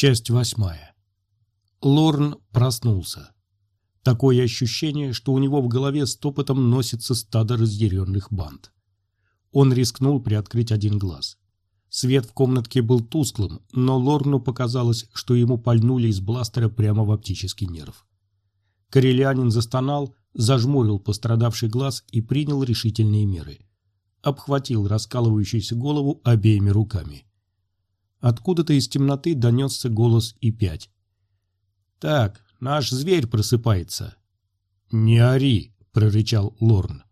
Часть восьмая. Лорн проснулся. Такое ощущение, что у него в голове стопотом носится стадо разъяренных банд. Он рискнул приоткрыть один глаз. Свет в комнатке был тусклым, но Лорну показалось, что ему пальнули из бластера прямо в оптический нерв. Корелианин застонал, зажмурил пострадавший глаз и принял решительные меры. Обхватил раскалывающуюся голову обеими руками. Откуда-то из темноты донесся голос И-5. «Так, наш зверь просыпается». «Не ори», — прорычал Лорн.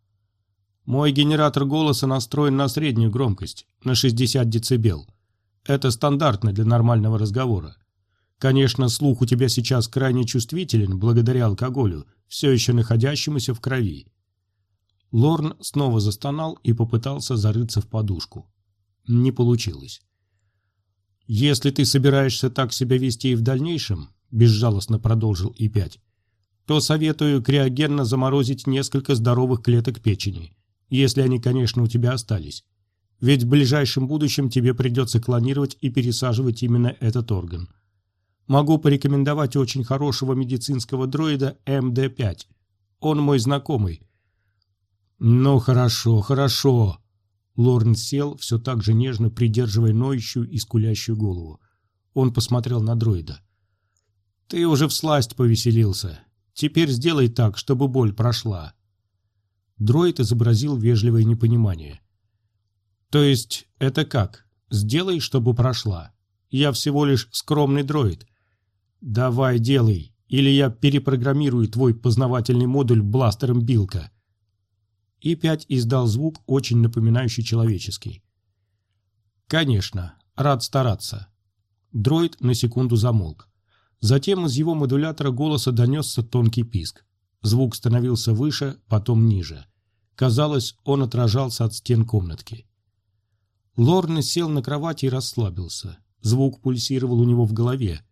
«Мой генератор голоса настроен на среднюю громкость, на 60 дБ. Это стандартно для нормального разговора. Конечно, слух у тебя сейчас крайне чувствителен благодаря алкоголю, все еще находящемуся в крови». Лорн снова застонал и попытался зарыться в подушку. Не получилось. «Если ты собираешься так себя вести и в дальнейшем», – безжалостно продолжил И-5, то советую криогенно заморозить несколько здоровых клеток печени, если они, конечно, у тебя остались. Ведь в ближайшем будущем тебе придется клонировать и пересаживать именно этот орган. Могу порекомендовать очень хорошего медицинского дроида МД-5. Он мой знакомый. «Ну хорошо, хорошо», Лорн сел, все так же нежно придерживая ноющую и скулящую голову. Он посмотрел на дроида. «Ты уже всласть повеселился. Теперь сделай так, чтобы боль прошла». Дроид изобразил вежливое непонимание. «То есть это как? Сделай, чтобы прошла. Я всего лишь скромный дроид. Давай, делай, или я перепрограммирую твой познавательный модуль бластером Билка». И-5 издал звук, очень напоминающий человеческий. «Конечно, рад стараться». Дроид на секунду замолк. Затем из его модулятора голоса донесся тонкий писк. Звук становился выше, потом ниже. Казалось, он отражался от стен комнатки. Лорне сел на кровати и расслабился. Звук пульсировал у него в голове.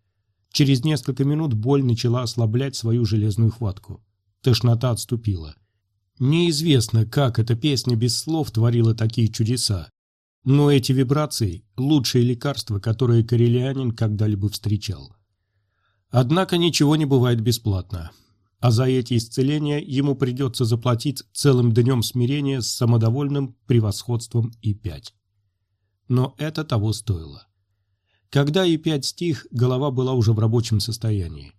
Через несколько минут боль начала ослаблять свою железную хватку. Тошнота отступила. Неизвестно, как эта песня без слов творила такие чудеса, но эти вибрации – лучшее лекарство, которое корелианин когда-либо встречал. Однако ничего не бывает бесплатно, а за эти исцеления ему придется заплатить целым днем смирения с самодовольным превосходством И-5. Но это того стоило. Когда И-5 стих, голова была уже в рабочем состоянии.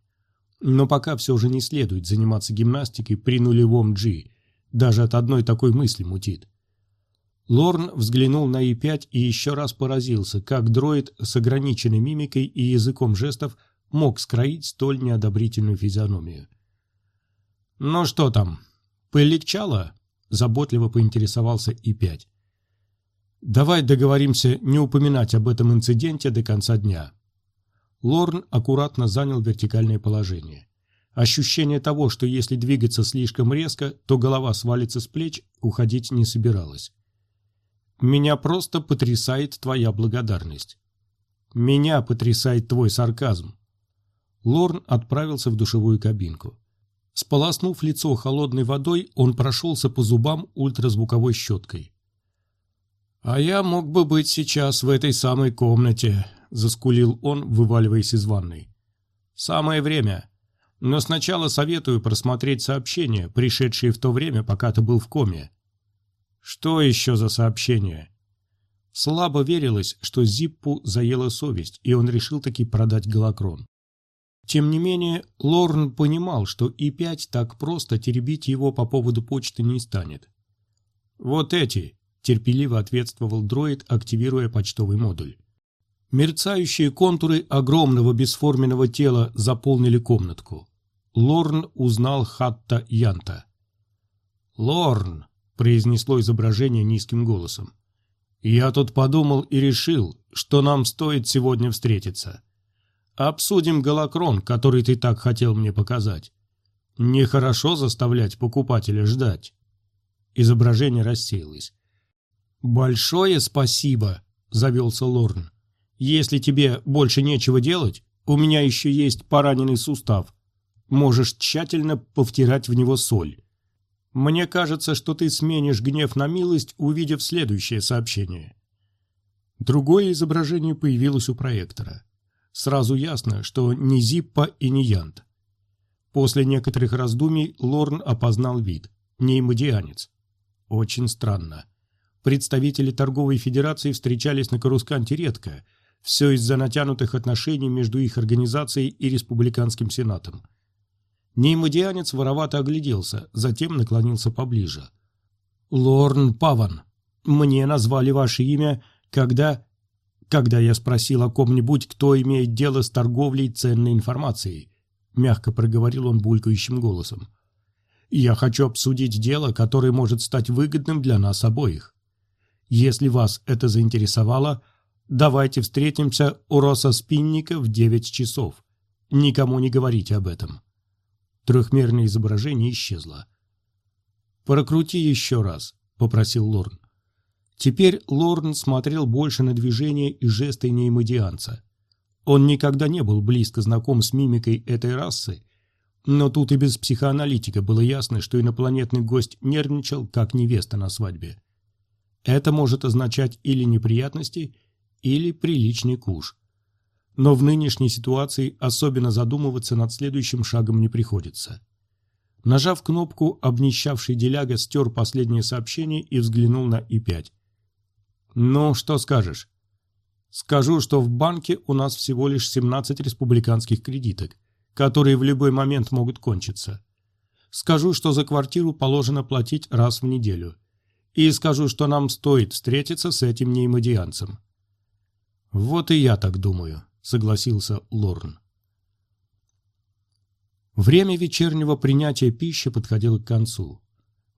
Но пока все же не следует заниматься гимнастикой при нулевом G – даже от одной такой мысли мутит. Лорн взглянул на И-5 и еще раз поразился, как дроид с ограниченной мимикой и языком жестов мог скроить столь неодобрительную физиономию. «Ну что там, полегчало?» – заботливо поинтересовался И-5. «Давай договоримся не упоминать об этом инциденте до конца дня». Лорн аккуратно занял вертикальное положение. Ощущение того, что если двигаться слишком резко, то голова свалится с плеч, уходить не собиралась. «Меня просто потрясает твоя благодарность. Меня потрясает твой сарказм». Лорн отправился в душевую кабинку. Сполоснув лицо холодной водой, он прошелся по зубам ультразвуковой щеткой. «А я мог бы быть сейчас в этой самой комнате», — заскулил он, вываливаясь из ванной. «Самое время. Но сначала советую просмотреть сообщения, пришедшие в то время, пока ты был в коме. Что еще за сообщение? Слабо верилось, что Зиппу заела совесть, и он решил таки продать голокрон. Тем не менее, Лорн понимал, что И-5 так просто теребить его по поводу почты не станет. «Вот эти», – терпеливо ответствовал дроид, активируя почтовый модуль. Мерцающие контуры огромного бесформенного тела заполнили комнатку. Лорн узнал Хатта Янта. «Лорн!» – произнесло изображение низким голосом. «Я тут подумал и решил, что нам стоит сегодня встретиться. Обсудим голокрон, который ты так хотел мне показать. Нехорошо заставлять покупателя ждать». Изображение рассеялось. «Большое спасибо!» – завелся Лорн. Если тебе больше нечего делать, у меня еще есть пораненный сустав. Можешь тщательно повтирать в него соль. Мне кажется, что ты сменишь гнев на милость, увидев следующее сообщение. Другое изображение появилось у проектора. Сразу ясно, что не Зиппа и не Янт. После некоторых раздумий Лорн опознал вид. Неймодианец. Очень странно. Представители торговой федерации встречались на Карусканте редко, все из-за натянутых отношений между их организацией и республиканским сенатом. Неймодианец воровато огляделся, затем наклонился поближе. «Лорн Паван, мне назвали ваше имя, когда...» «Когда я спросил о ком-нибудь, кто имеет дело с торговлей ценной информацией», мягко проговорил он булькающим голосом. «Я хочу обсудить дело, которое может стать выгодным для нас обоих. Если вас это заинтересовало, давайте встретимся у Роса Спинника в девять часов. Никому не говорите об этом». Трехмерное изображение исчезло. «Прокрути еще раз», — попросил Лорн. Теперь Лорн смотрел больше на движения и жесты неймодианца. Он никогда не был близко знаком с мимикой этой расы, но тут и без психоаналитика было ясно, что инопланетный гость нервничал, как невеста на свадьбе. Это может означать или неприятности, или приличный куш. Но в нынешней ситуации особенно задумываться над следующим шагом не приходится. Нажав кнопку, обнищавший деляга стер последнее сообщение и взглянул на И-5. «Ну, что скажешь?» «Скажу, что в банке у нас всего лишь 17 республиканских кредиток, которые в любой момент могут кончиться. Скажу, что за квартиру положено платить раз в неделю и скажу, что нам стоит встретиться с этим неймодианцем». «Вот и я так думаю», — согласился Лорн. Время вечернего принятия пищи подходило к концу.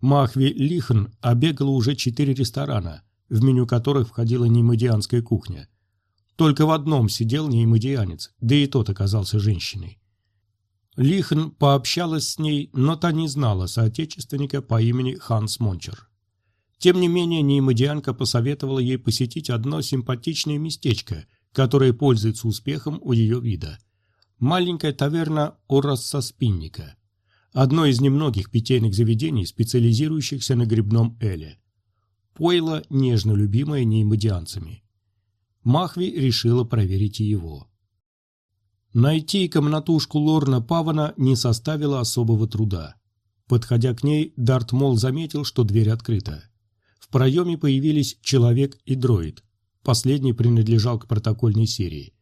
Махви Лихан обегала уже четыре ресторана, в меню которых входила неймодианская кухня. Только в одном сидел неймодианец, да и тот оказался женщиной. Лихан пообщалась с ней, но та не знала соотечественника по имени Ханс Мончер. Тем не менее, неймодианка посоветовала ей посетить одно симпатичное местечко, которое пользуется успехом у ее вида. Маленькая таверна Орасса Спинника. Одно из немногих питейных заведений, специализирующихся на грибном эле. Пойло, нежно любимое неймодианцами. Махви решила проверить его. Найти комнатушку Лорна Павана не составило особого труда. Подходя к ней, Дарт Мол заметил, что дверь открыта. В проеме появились человек и дроид. Последний принадлежал к протокольной серии.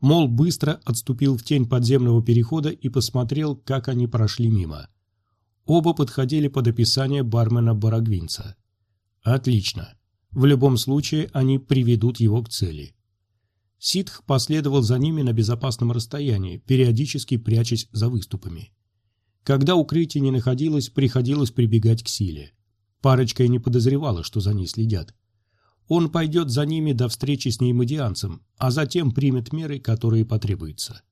Мол быстро отступил в тень подземного перехода и посмотрел, как они прошли мимо. Оба подходили под описание бармена Барагвинца. Отлично. В любом случае они приведут его к цели. Ситх последовал за ними на безопасном расстоянии, периодически прячась за выступами. Когда укрытие не находилось, приходилось прибегать к силе. Парочка и не подозревала, что за ней следят. Он пойдет за ними до встречи с неймодианцем, а затем примет меры, которые потребуются.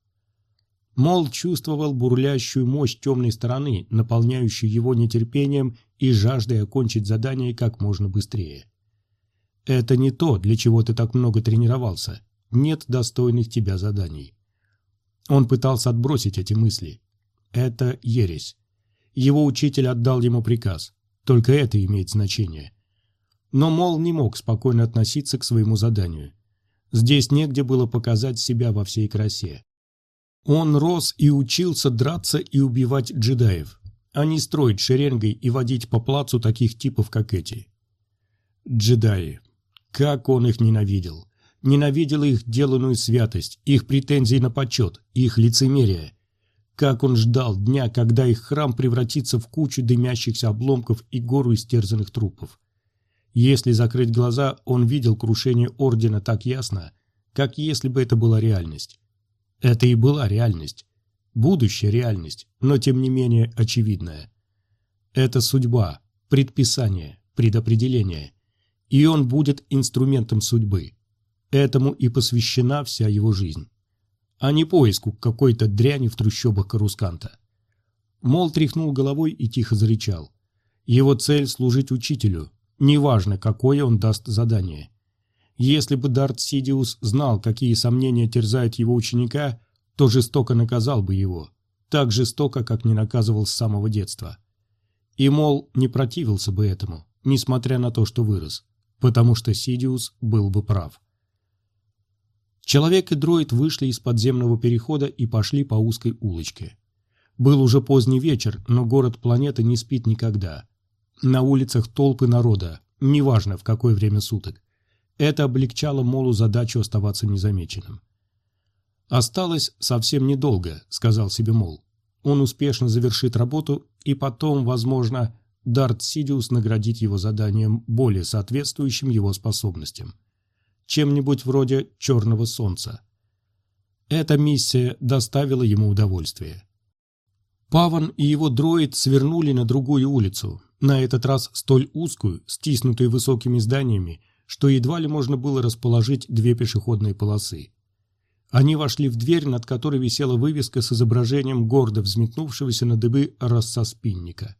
Мол чувствовал бурлящую мощь темной стороны, наполняющую его нетерпением и жаждой окончить задание как можно быстрее. Это не то, для чего ты так много тренировался. Нет достойных тебя заданий. Он пытался отбросить эти мысли. Это ересь. Его учитель отдал ему приказ. Только это имеет значение. Но Мол не мог спокойно относиться к своему заданию. Здесь негде было показать себя во всей красе. Он рос и учился драться и убивать джедаев, а не строить шеренгой и водить по плацу таких типов, как эти. Джедаи. Как он их ненавидел. Ненавидел их деланную святость, их претензии на почет, их лицемерие. Как он ждал дня, когда их храм превратится в кучу дымящихся обломков и гору истерзанных трупов. Если закрыть глаза, он видел крушение Ордена так ясно, как если бы это была реальность. Это и была реальность. Будущая реальность, но тем не менее очевидная. Это судьба, предписание, предопределение. И он будет инструментом судьбы. Этому и посвящена вся его жизнь а не поиску какой-то дряни в трущобах Карусканта. Мол тряхнул головой и тихо зарычал. Его цель — служить учителю, неважно, какое он даст задание. Если бы Дарт Сидиус знал, какие сомнения терзают его ученика, то жестоко наказал бы его, так жестоко, как не наказывал с самого детства. И, мол, не противился бы этому, несмотря на то, что вырос, потому что Сидиус был бы прав. Человек и дроид вышли из подземного перехода и пошли по узкой улочке. Был уже поздний вечер, но город планеты не спит никогда. На улицах толпы народа, неважно в какое время суток. Это облегчало Молу задачу оставаться незамеченным. «Осталось совсем недолго», — сказал себе Мол. Он успешно завершит работу, и потом, возможно, Дарт Сидиус наградит его заданием, более соответствующим его способностям. Чем-нибудь вроде «Черного солнца». Эта миссия доставила ему удовольствие. Паван и его дроид свернули на другую улицу, на этот раз столь узкую, стиснутую высокими зданиями, что едва ли можно было расположить две пешеходные полосы. Они вошли в дверь, над которой висела вывеска с изображением гордо взметнувшегося на дыбы рассоспинника.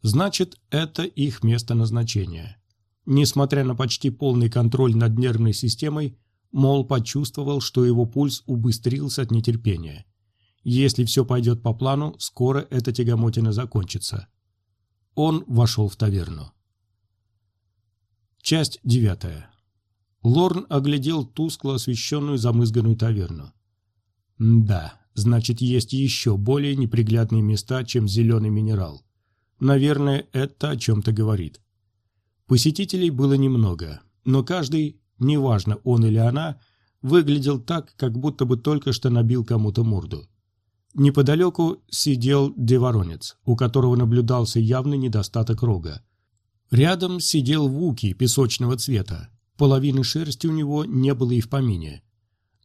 Значит, это их место назначения. Несмотря на почти полный контроль над нервной системой, Мол почувствовал, что его пульс убыстрился от нетерпения. Если все пойдет по плану, скоро эта тягомотина закончится. Он вошел в таверну. Часть девятая. Лорн оглядел тускло освещенную замызганную таверну. Да, значит, есть еще более неприглядные места, чем зеленый минерал. Наверное, это о чем-то говорит. Посетителей было немного, но каждый, неважно он или она, выглядел так, как будто бы только что набил кому-то морду. Неподалеку сидел деворонец, у которого наблюдался явный недостаток рога. Рядом сидел Вуки песочного цвета. Половины шерсти у него не было и в помине.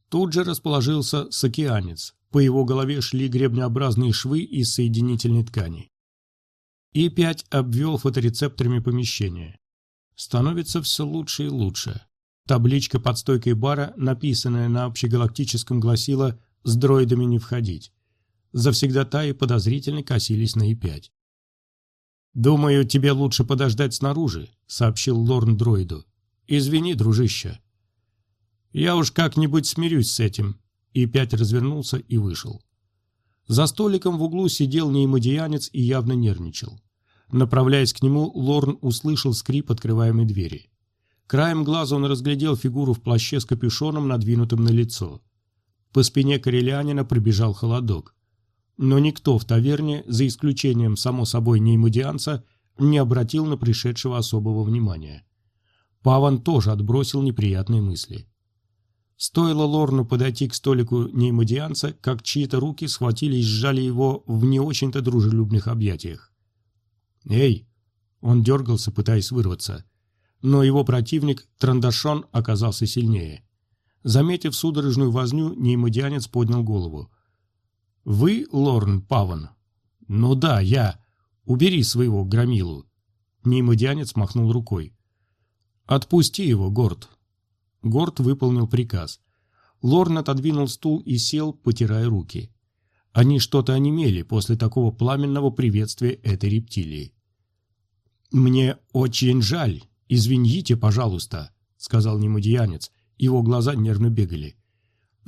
Тут же расположился сокеанец. По его голове шли гребнеобразные швы из соединительной ткани. И пять обвел фоторецепторами помещение. Становится все лучше и лучше. Табличка под стойкой бара, написанная на общегалактическом, гласила «С дроидами не входить» завсегдатаи подозрительно косились на И-5. «Думаю, тебе лучше подождать снаружи», — сообщил Лорн дроиду. «Извини, дружище». «Я уж как-нибудь смирюсь с этим», — И-5 развернулся и вышел. За столиком в углу сидел неймодианец и явно нервничал. Направляясь к нему, Лорн услышал скрип открываемой двери. Краем глаза он разглядел фигуру в плаще с капюшоном, надвинутым на лицо. По спине корелянина пробежал холодок но никто в таверне, за исключением, само собой, неймодианца, не обратил на пришедшего особого внимания. Паван тоже отбросил неприятные мысли. Стоило Лорну подойти к столику неймодианца, как чьи-то руки схватили и сжали его в не очень-то дружелюбных объятиях. «Эй!» Он дергался, пытаясь вырваться. Но его противник, Трандашон, оказался сильнее. Заметив судорожную возню, неймодианец поднял голову. «Вы, Лорн Паван?» «Ну да, я. Убери своего громилу». Неймодианец махнул рукой. «Отпусти его, Горд». Горд выполнил приказ. Лорн отодвинул стул и сел, потирая руки. Они что-то онемели после такого пламенного приветствия этой рептилии. «Мне очень жаль. Извините, пожалуйста», — сказал немодианец. Его глаза нервно бегали.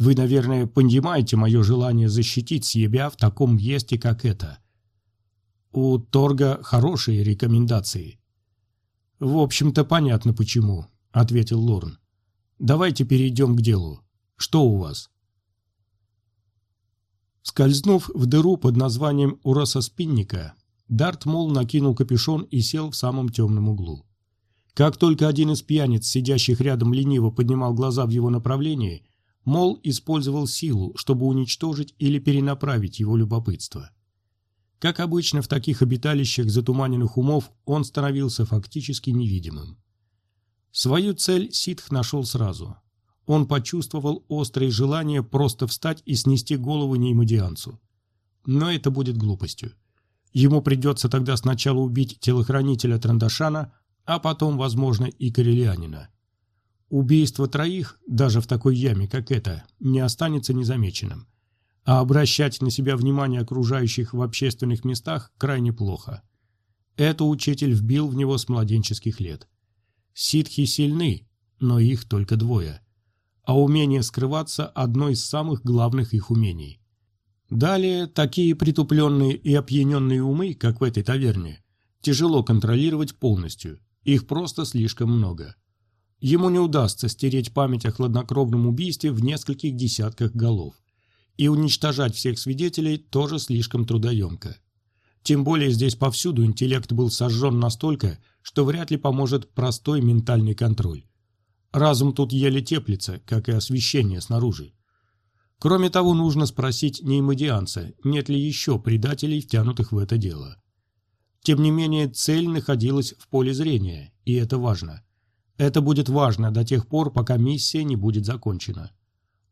Вы, наверное, понимаете мое желание защитить себя в таком месте, как это. У Торга хорошие рекомендации. В общем-то, понятно почему, ответил Лорн. Давайте перейдем к делу. Что у вас? Скользнув в дыру под названием Ураса Спинника, Дарт Мол накинул капюшон и сел в самом темном углу. Как только один из пьяниц, сидящих рядом лениво, поднимал глаза в его направлении, Мол использовал силу, чтобы уничтожить или перенаправить его любопытство. Как обычно в таких обиталищах затуманенных умов, он становился фактически невидимым. Свою цель ситх нашел сразу. Он почувствовал острое желание просто встать и снести голову неймодианцу. Но это будет глупостью. Ему придется тогда сначала убить телохранителя Трандашана, а потом, возможно, и Карелианина. Убийство троих, даже в такой яме, как эта, не останется незамеченным. А обращать на себя внимание окружающих в общественных местах крайне плохо. Это учитель вбил в него с младенческих лет. Ситхи сильны, но их только двое. А умение скрываться – одно из самых главных их умений. Далее, такие притупленные и опьяненные умы, как в этой таверне, тяжело контролировать полностью, их просто слишком много – Ему не удастся стереть память о хладнокровном убийстве в нескольких десятках голов. И уничтожать всех свидетелей тоже слишком трудоемко. Тем более здесь повсюду интеллект был сожжен настолько, что вряд ли поможет простой ментальный контроль. Разум тут еле теплится, как и освещение снаружи. Кроме того, нужно спросить неймодианца, нет ли еще предателей, втянутых в это дело. Тем не менее, цель находилась в поле зрения, и это важно. Это будет важно до тех пор, пока миссия не будет закончена.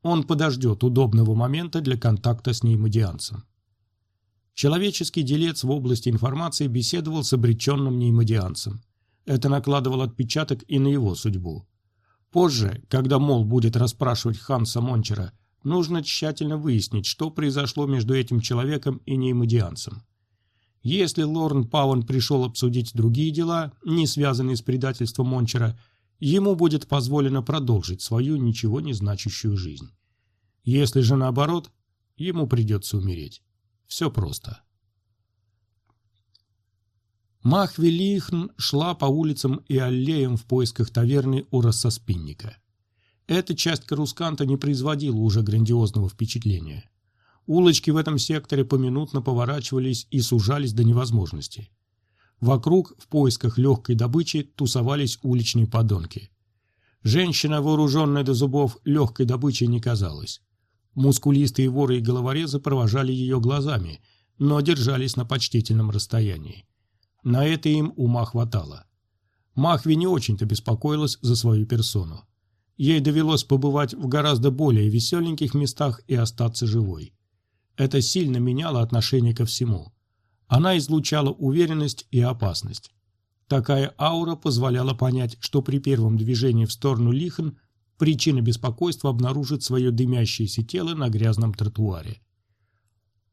Он подождет удобного момента для контакта с неймодианцем. Человеческий делец в области информации беседовал с обреченным неймодианцем. Это накладывало отпечаток и на его судьбу. Позже, когда Мол будет расспрашивать Ханса Мончера, нужно тщательно выяснить, что произошло между этим человеком и неймодианцем. Если Лорн Пауэн пришел обсудить другие дела, не связанные с предательством Мончера, ему будет позволено продолжить свою ничего не значащую жизнь. Если же наоборот, ему придется умереть. Все просто. Махвелихн шла по улицам и аллеям в поисках таверны у рассоспинника. Эта часть Карусканта не производила уже грандиозного впечатления. Улочки в этом секторе поминутно поворачивались и сужались до невозможности. Вокруг, в поисках легкой добычи, тусовались уличные подонки. Женщина, вооруженная до зубов, легкой добычей не казалась. Мускулистые воры и головорезы провожали ее глазами, но держались на почтительном расстоянии. На это им ума хватало. Махви не очень-то беспокоилась за свою персону. Ей довелось побывать в гораздо более веселеньких местах и остаться живой. Это сильно меняло отношение ко всему. Она излучала уверенность и опасность. Такая аура позволяла понять, что при первом движении в сторону Лихан причина беспокойства обнаружит свое дымящееся тело на грязном тротуаре.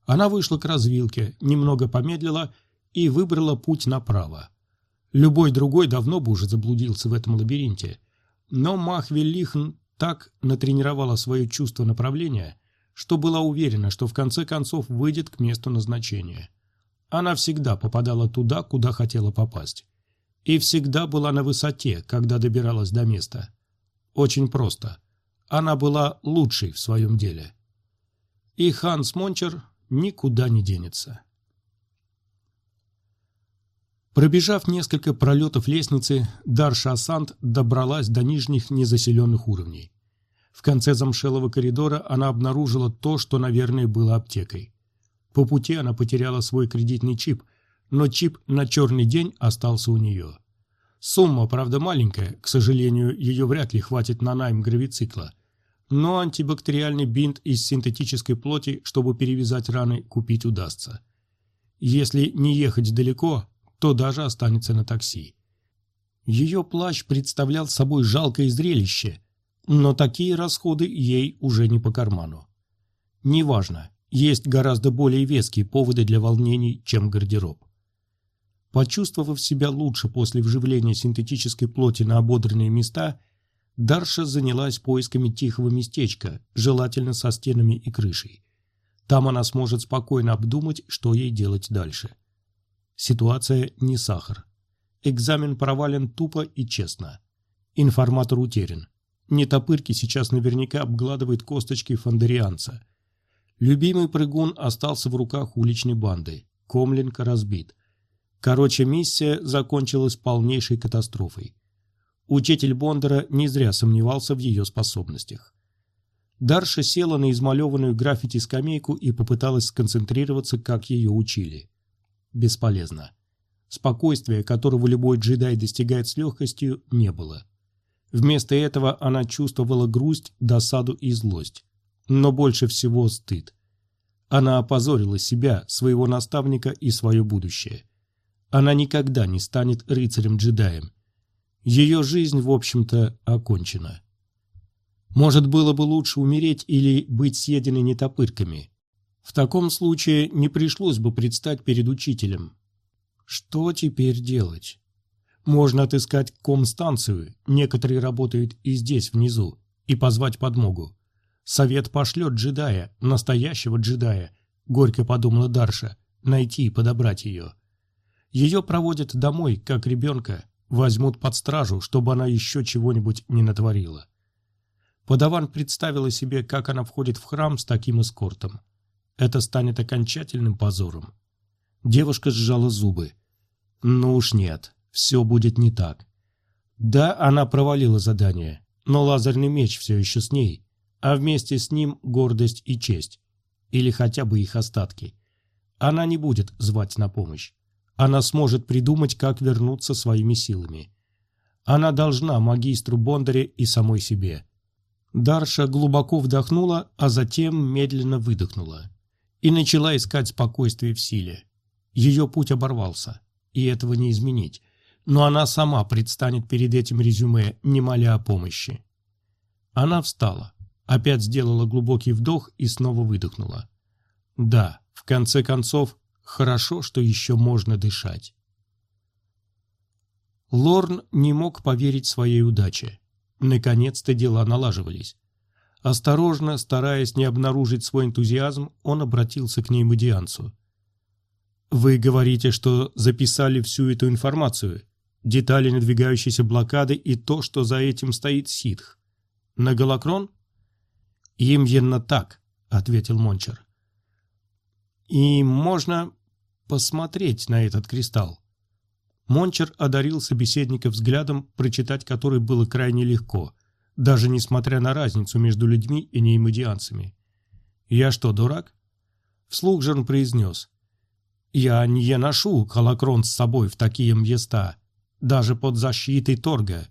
Она вышла к развилке, немного помедлила и выбрала путь направо. Любой другой давно бы уже заблудился в этом лабиринте. Но Махви Лихн так натренировала свое чувство направления, что была уверена, что в конце концов выйдет к месту назначения. Она всегда попадала туда, куда хотела попасть. И всегда была на высоте, когда добиралась до места. Очень просто. Она была лучшей в своем деле. И Ханс Мончер никуда не денется. Пробежав несколько пролетов лестницы, Дарша Асант добралась до нижних незаселенных уровней. В конце замшелого коридора она обнаружила то, что, наверное, было аптекой. По пути она потеряла свой кредитный чип, но чип на черный день остался у нее. Сумма, правда, маленькая, к сожалению, ее вряд ли хватит на найм гравицикла. Но антибактериальный бинт из синтетической плоти, чтобы перевязать раны, купить удастся. Если не ехать далеко, то даже останется на такси. Ее плащ представлял собой жалкое зрелище, но такие расходы ей уже не по карману. Неважно, есть гораздо более веские поводы для волнений, чем гардероб. Почувствовав себя лучше после вживления синтетической плоти на ободранные места, Дарша занялась поисками тихого местечка, желательно со стенами и крышей. Там она сможет спокойно обдумать, что ей делать дальше. Ситуация не сахар. Экзамен провален тупо и честно. Информатор утерян. Нетопырки сейчас наверняка обгладывает косточки фондерианца. Любимый прыгун остался в руках уличной банды. Комлинг разбит. Короче, миссия закончилась полнейшей катастрофой. Учитель Бондара не зря сомневался в ее способностях. Дарша села на измалеванную граффити скамейку и попыталась сконцентрироваться, как ее учили. Бесполезно. Спокойствия, которого любой джедай достигает с легкостью, не было. Вместо этого она чувствовала грусть, досаду и злость. Но больше всего стыд. Она опозорила себя, своего наставника и свое будущее. Она никогда не станет рыцарем-джедаем. Ее жизнь, в общем-то, окончена. Может, было бы лучше умереть или быть съеденной нетопырками. В таком случае не пришлось бы предстать перед учителем. Что теперь делать? Можно отыскать комстанцию, некоторые работают и здесь, внизу, и позвать подмогу. Совет пошлет джедая, настоящего джедая, горько подумала Дарша, найти и подобрать ее. Ее проводят домой, как ребенка, Возьмут под стражу, чтобы она еще чего-нибудь не натворила. Подаван представила себе, как она входит в храм с таким эскортом. Это станет окончательным позором. Девушка сжала зубы. Ну уж нет, все будет не так. Да, она провалила задание, но лазерный меч все еще с ней, а вместе с ним гордость и честь. Или хотя бы их остатки. Она не будет звать на помощь. Она сможет придумать, как вернуться своими силами. Она должна магистру Бондаре и самой себе. Дарша глубоко вдохнула, а затем медленно выдохнула. И начала искать спокойствие в силе. Ее путь оборвался, и этого не изменить. Но она сама предстанет перед этим резюме, не моля о помощи. Она встала, опять сделала глубокий вдох и снова выдохнула. Да, в конце концов, хорошо, что еще можно дышать. Лорн не мог поверить своей удаче. Наконец-то дела налаживались. Осторожно, стараясь не обнаружить свой энтузиазм, он обратился к неймодианцу. «Вы говорите, что записали всю эту информацию, детали надвигающейся блокады и то, что за этим стоит ситх. На Галакрон?» «Именно так», — ответил Мончер. «И можно посмотреть на этот кристалл». Мончер одарил собеседника взглядом, прочитать который было крайне легко, даже несмотря на разницу между людьми и неймодианцами. «Я что, дурак?» Вслух же он произнес. «Я не ношу холокрон с собой в такие места, даже под защитой торга.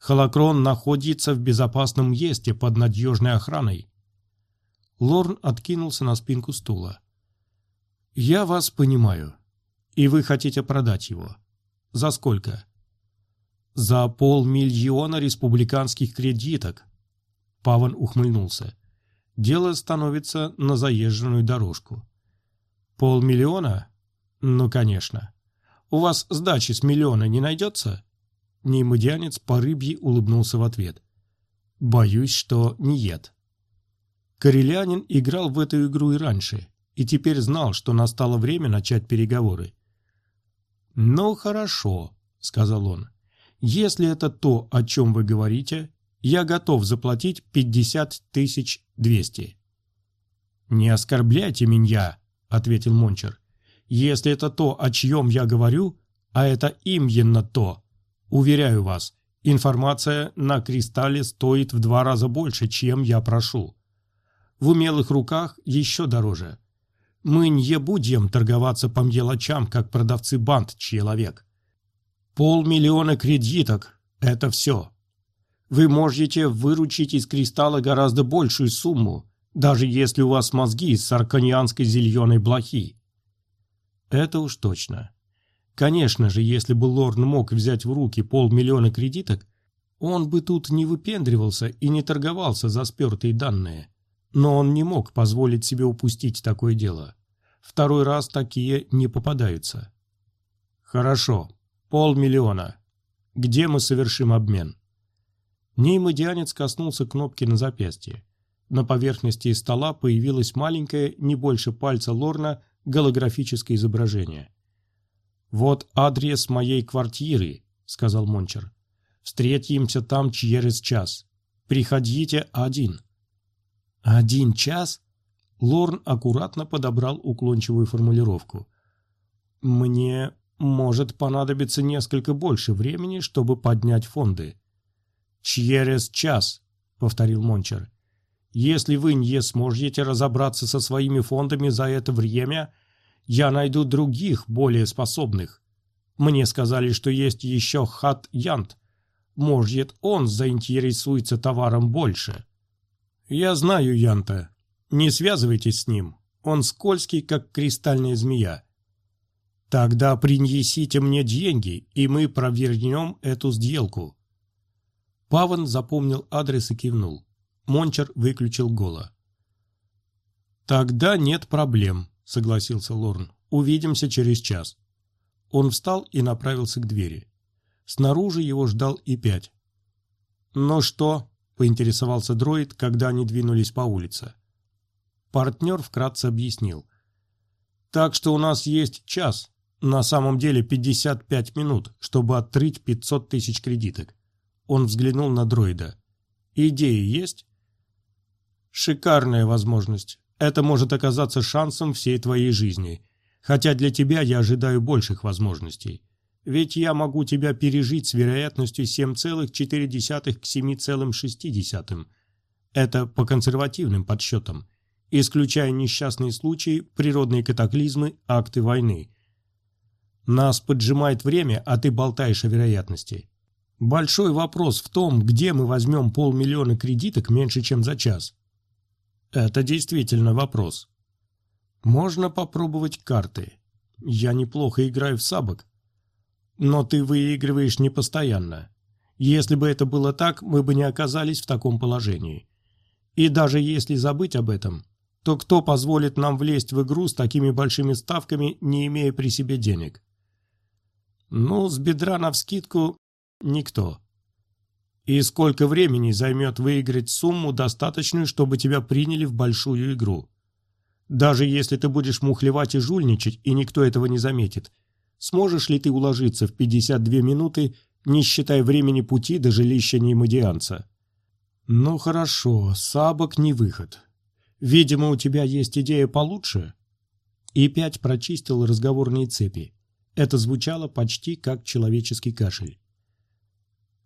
Холокрон находится в безопасном месте под надежной охраной». Лорн откинулся на спинку стула. «Я вас понимаю. И вы хотите продать его. За сколько? За полмиллиона республиканских кредиток. Паван ухмыльнулся. Дело становится на заезженную дорожку. Полмиллиона? Ну, конечно. У вас сдачи с миллиона не найдется? Неймодианец по рыбье улыбнулся в ответ. Боюсь, что нет. Корелянин играл в эту игру и раньше, и теперь знал, что настало время начать переговоры. «Ну, хорошо», — сказал он. «Если это то, о чем вы говорите, я готов заплатить пятьдесят тысяч двести». «Не оскорбляйте меня», — ответил Мончер. «Если это то, о чьем я говорю, а это именно то, уверяю вас, информация на кристалле стоит в два раза больше, чем я прошу. В умелых руках еще дороже. Мы не будем торговаться по мелочам, как продавцы банд человек. Полмиллиона кредиток – это все. Вы можете выручить из кристалла гораздо большую сумму, даже если у вас мозги из сарканианской зеленой блохи. Это уж точно. Конечно же, если бы Лорн мог взять в руки полмиллиона кредиток, он бы тут не выпендривался и не торговался за спертые данные. Но он не мог позволить себе упустить такое дело. Второй раз такие не попадаются. Хорошо, полмиллиона. Где мы совершим обмен? Неймодианец коснулся кнопки на запястье. На поверхности стола появилось маленькое, не больше пальца Лорна, голографическое изображение. «Вот адрес моей квартиры», — сказал Мончер. «Встретимся там через час. Приходите один». «Один час?» Лорн аккуратно подобрал уклончивую формулировку. «Мне может понадобиться несколько больше времени, чтобы поднять фонды». «Через час», — повторил Мончер. «Если вы не сможете разобраться со своими фондами за это время, я найду других, более способных. Мне сказали, что есть еще Хат Янт. Может, он заинтересуется товаром больше». «Я знаю Янта», не связывайтесь с ним. Он скользкий, как кристальная змея. Тогда принесите мне деньги, и мы провернем эту сделку. Паван запомнил адрес и кивнул. Мончер выключил голо. «Тогда нет проблем», — согласился Лорн. «Увидимся через час». Он встал и направился к двери. Снаружи его ждал и пять. «Ну что?» — поинтересовался дроид, когда они двинулись по улице. Партнер вкратце объяснил. «Так что у нас есть час. На самом деле 55 минут, чтобы открыть 500 тысяч кредиток. Он взглянул на дроида. Идеи есть? Шикарная возможность. Это может оказаться шансом всей твоей жизни. Хотя для тебя я ожидаю больших возможностей. Ведь я могу тебя пережить с вероятностью 7,4 к 7,6. Это по консервативным подсчетам, исключая несчастные случаи, природные катаклизмы, акты войны. Нас поджимает время, а ты болтаешь о вероятности. Большой вопрос в том, где мы возьмем полмиллиона кредиток меньше, чем за час. Это действительно вопрос. Можно попробовать карты. Я неплохо играю в сабок. Но ты выигрываешь не постоянно. Если бы это было так, мы бы не оказались в таком положении. И даже если забыть об этом, то кто позволит нам влезть в игру с такими большими ставками, не имея при себе денег? Ну, с бедра навскидку никто. И сколько времени займет выиграть сумму, достаточную, чтобы тебя приняли в большую игру? Даже если ты будешь мухлевать и жульничать, и никто этого не заметит, сможешь ли ты уложиться в 52 минуты, не считая времени пути до жилища неймодианца? «Ну хорошо, сабок не выход. Видимо, у тебя есть идея получше?» И пять прочистил разговорные цепи. Это звучало почти как человеческий кашель.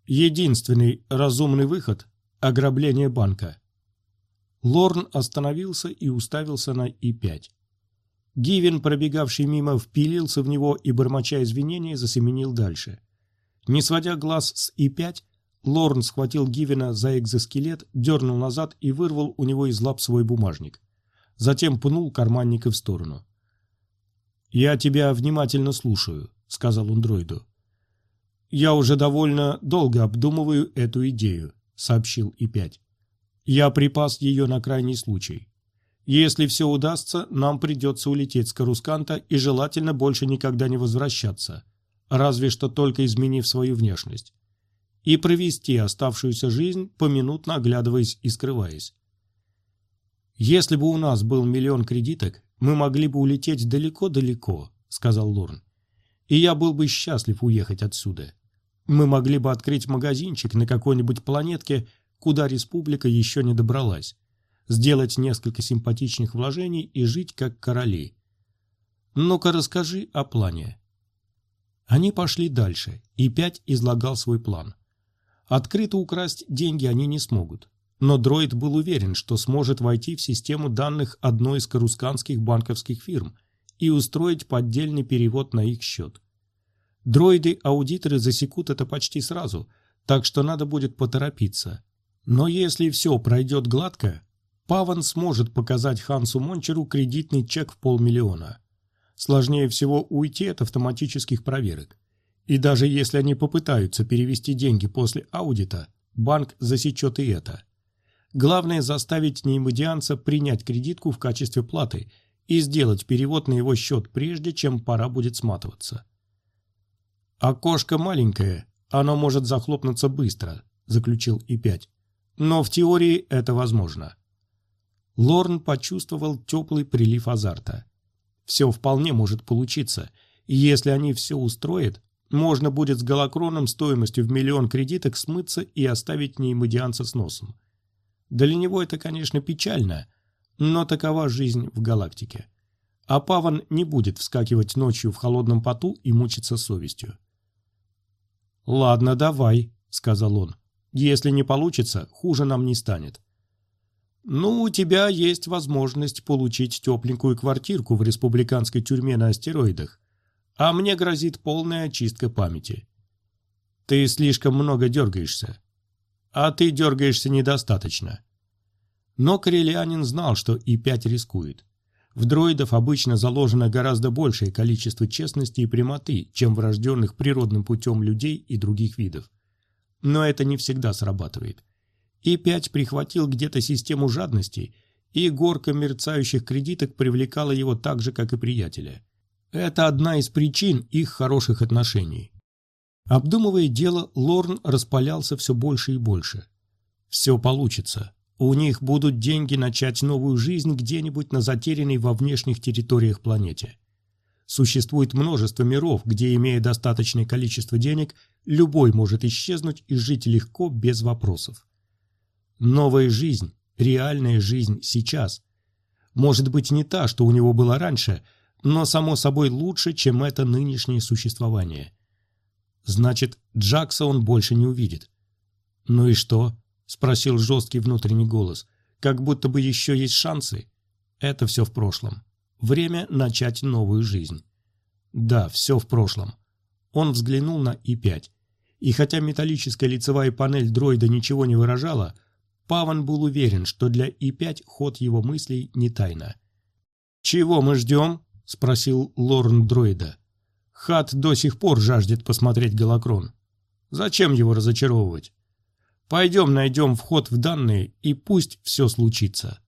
Единственный разумный выход – ограбление банка. Лорн остановился и уставился на И-5. Гивен, пробегавший мимо, впилился в него и, бормоча извинения, засеменил дальше. Не сводя глаз с И-5, Лорн схватил Гивена за экзоскелет, дернул назад и вырвал у него из лап свой бумажник. Затем пнул карманника в сторону. «Я тебя внимательно слушаю», — сказал он дроиду. «Я уже довольно долго обдумываю эту идею», — сообщил И-5. «Я припас ее на крайний случай. Если все удастся, нам придется улететь с Карусканта и желательно больше никогда не возвращаться, разве что только изменив свою внешность и провести оставшуюся жизнь, поминутно оглядываясь и скрываясь. «Если бы у нас был миллион кредиток, мы могли бы улететь далеко-далеко», — сказал Лорн. «И я был бы счастлив уехать отсюда. Мы могли бы открыть магазинчик на какой-нибудь планетке, куда республика еще не добралась, сделать несколько симпатичных вложений и жить как короли. Ну-ка расскажи о плане». Они пошли дальше, и Пять излагал свой план. Открыто украсть деньги они не смогут. Но дроид был уверен, что сможет войти в систему данных одной из карусканских банковских фирм и устроить поддельный перевод на их счет. Дроиды-аудиторы засекут это почти сразу, так что надо будет поторопиться. Но если все пройдет гладко, Паван сможет показать Хансу Мончеру кредитный чек в полмиллиона. Сложнее всего уйти от автоматических проверок. И даже если они попытаются перевести деньги после аудита, банк засечет и это. Главное заставить неймодианца принять кредитку в качестве платы и сделать перевод на его счет прежде, чем пора будет сматываться. «Окошко маленькое, оно может захлопнуться быстро», – заключил И-5. «Но в теории это возможно». Лорн почувствовал теплый прилив азарта. Все вполне может получиться, и если они все устроят, можно будет с голокроном стоимостью в миллион кредиток смыться и оставить неймодианца с носом. Для него это, конечно, печально, но такова жизнь в галактике. А Паван не будет вскакивать ночью в холодном поту и мучиться совестью. «Ладно, давай», — сказал он. «Если не получится, хуже нам не станет». «Ну, у тебя есть возможность получить тепленькую квартирку в республиканской тюрьме на астероидах а мне грозит полная очистка памяти. Ты слишком много дергаешься. А ты дергаешься недостаточно. Но Корелианин знал, что И-5 рискует. В дроидов обычно заложено гораздо большее количество честности и прямоты, чем врожденных природным путем людей и других видов. Но это не всегда срабатывает. И-5 прихватил где-то систему жадности, и горка мерцающих кредиток привлекала его так же, как и приятеля. Это одна из причин их хороших отношений. Обдумывая дело, Лорн распалялся все больше и больше. Все получится. У них будут деньги начать новую жизнь где-нибудь на затерянной во внешних территориях планете. Существует множество миров, где, имея достаточное количество денег, любой может исчезнуть и жить легко, без вопросов. Новая жизнь, реальная жизнь сейчас. Может быть не та, что у него была раньше, но само собой лучше, чем это нынешнее существование. Значит, Джакса он больше не увидит. «Ну и что?» – спросил жесткий внутренний голос. «Как будто бы еще есть шансы?» Это все в прошлом. Время начать новую жизнь. Да, все в прошлом. Он взглянул на И-5. И хотя металлическая лицевая панель дроида ничего не выражала, Паван был уверен, что для И-5 ход его мыслей не тайна. «Чего мы ждем?» – спросил Лорн дроида. «Хат до сих пор жаждет посмотреть голокрон. Зачем его разочаровывать? Пойдем найдем вход в данные, и пусть все случится».